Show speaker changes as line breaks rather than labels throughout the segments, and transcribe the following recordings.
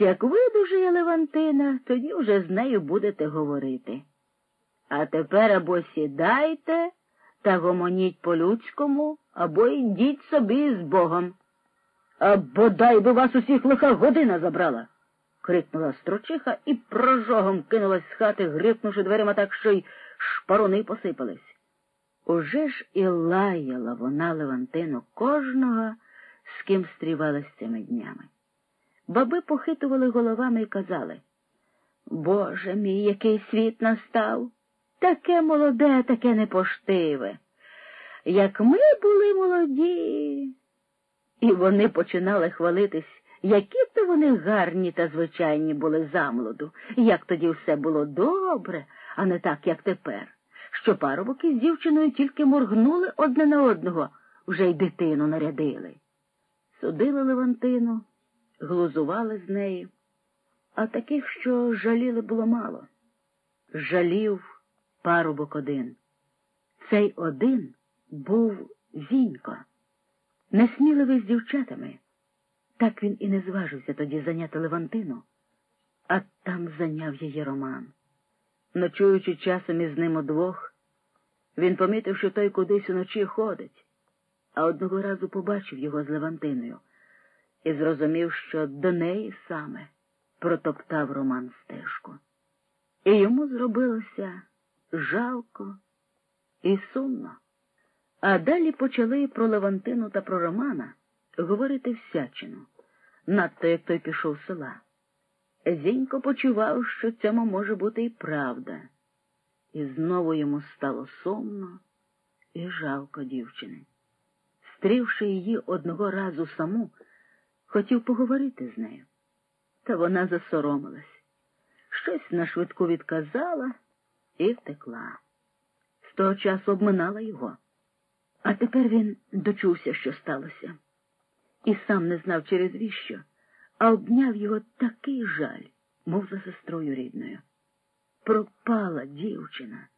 як видужає Левантина, тоді вже з нею будете говорити. А тепер або сідайте та гомоніть по-людському, або йдіть собі з Богом. А бодай би вас усіх лиха година забрала. крикнула строчиха і прожогом кинулась з хати, грипнувши дверима так, що й шпаруни посипались. Уже ж і лаяла вона Левантину кожного, з ким стрівалась цими днями. Баби похитували головами і казали Боже мій, який світ настав, таке молоде, таке непоштиве. Як ми були молоді. І вони починали хвалитись, які то вони гарні та звичайні були замолоду, як тоді все було добре, а не так, як тепер, що парубок із дівчиною тільки моргнули одне на одного, вже й дитину нарядили. Судили Левантину, глузували з нею, а таких, що жаліли, було мало. Жалів парубок один. Цей один був Зінько, несміливий з дівчатами. Так він і не зважився тоді зайняти Левантину, а там зайняв її Роман. Ночуючи часом із ним удвох, він помітив, що той кудись уночі ходить, а одного разу побачив його з Левантиною і зрозумів, що до неї саме протоптав Роман стежку. І йому зробилося жалко і сумно. А далі почали про Левантину та про Романа говорити всячину, надто як той пішов з села. Зінько почував, що цьому може бути і правда, і знову йому стало сумно і жалко дівчини. Стрівши її одного разу саму, хотів поговорити з нею, та вона засоромилась, щось на швидку відказала і втекла. З того часу обминала його. А тепер він дочувся, що сталося, і сам не знав через віщо, а обняв його такий жаль, мов за сестрою рідною. Пропала дівчина,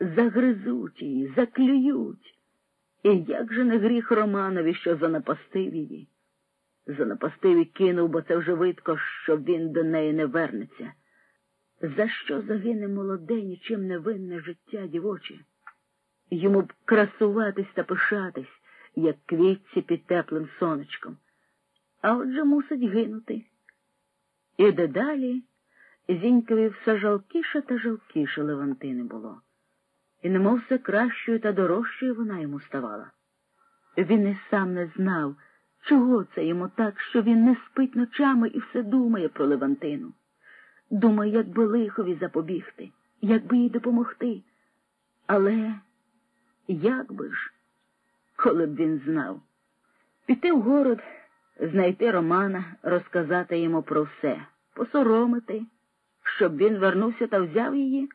загризуть її, заклюють. І як же не гріх Романові, що занапастив її? Занапастив і кинув, бо це вже видко, що він до неї не вернеться. За що загине молоде, нічим невинне життя дівоче? Йому б красуватись та пишатись, як квітці під теплим сонечком, а отже мусить гинути. І дедалі зінькові все жалкіше та жалкіше Левантини було, і немов все кращою та дорожчою вона йому ставала. Він і сам не знав, чого це йому так, що він не спить ночами і все думає про Левантину. Думає, як би лихові запобігти, як би їй допомогти. Але як би ж, коли б він знав, піти в город, знайти Романа, розказати йому про все, посоромити, щоб він вернувся та взяв її?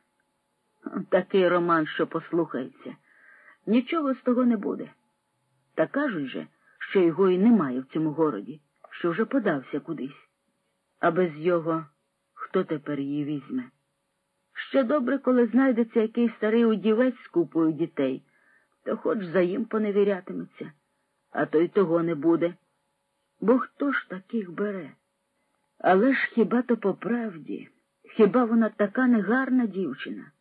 Такий роман, що послухається, нічого з того не буде. Та кажуть же, що його і немає в цьому городі, що вже подався кудись, а без його хто тепер її візьме? Ще добре, коли знайдеться якийсь старий удівець з купою дітей то хоч за їм поневірятиметься, а то й того не буде. Бо хто ж таких бере? Але ж хіба то по правді, хіба вона така негарна дівчина?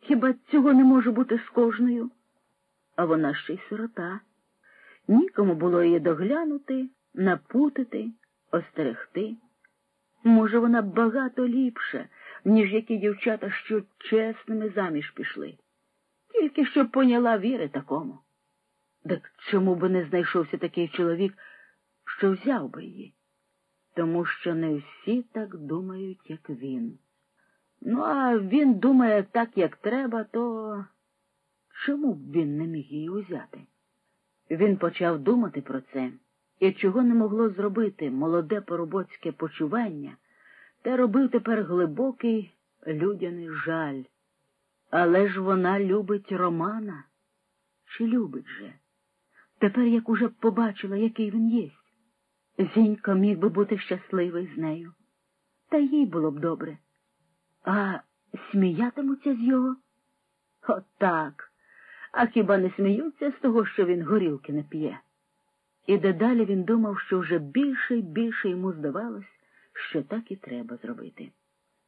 Хіба цього не може бути з кожною? А вона ще й сирота. Нікому було її доглянути, напутити, остерегти. Може, вона багато ліпша, ніж які дівчата, що чесними заміж пішли тільки щоб поняла віри такому. Так чому би не знайшовся такий чоловік, що взяв би її? Тому що не всі так думають, як він. Ну, а він думає так, як треба, то чому б він не міг її узяти? Він почав думати про це, і чого не могло зробити молоде поробоцьке почування, те робив тепер глибокий людяний жаль. Але ж вона любить Романа. Чи любить же? Тепер як уже побачила, який він єсть. Зінько міг би бути щасливий з нею. Та їй було б добре. А сміятимуться з його? Отак. А хіба не сміються з того, що він горілки не п'є? І дедалі він думав, що вже більше і більше йому здавалось, що так і треба зробити.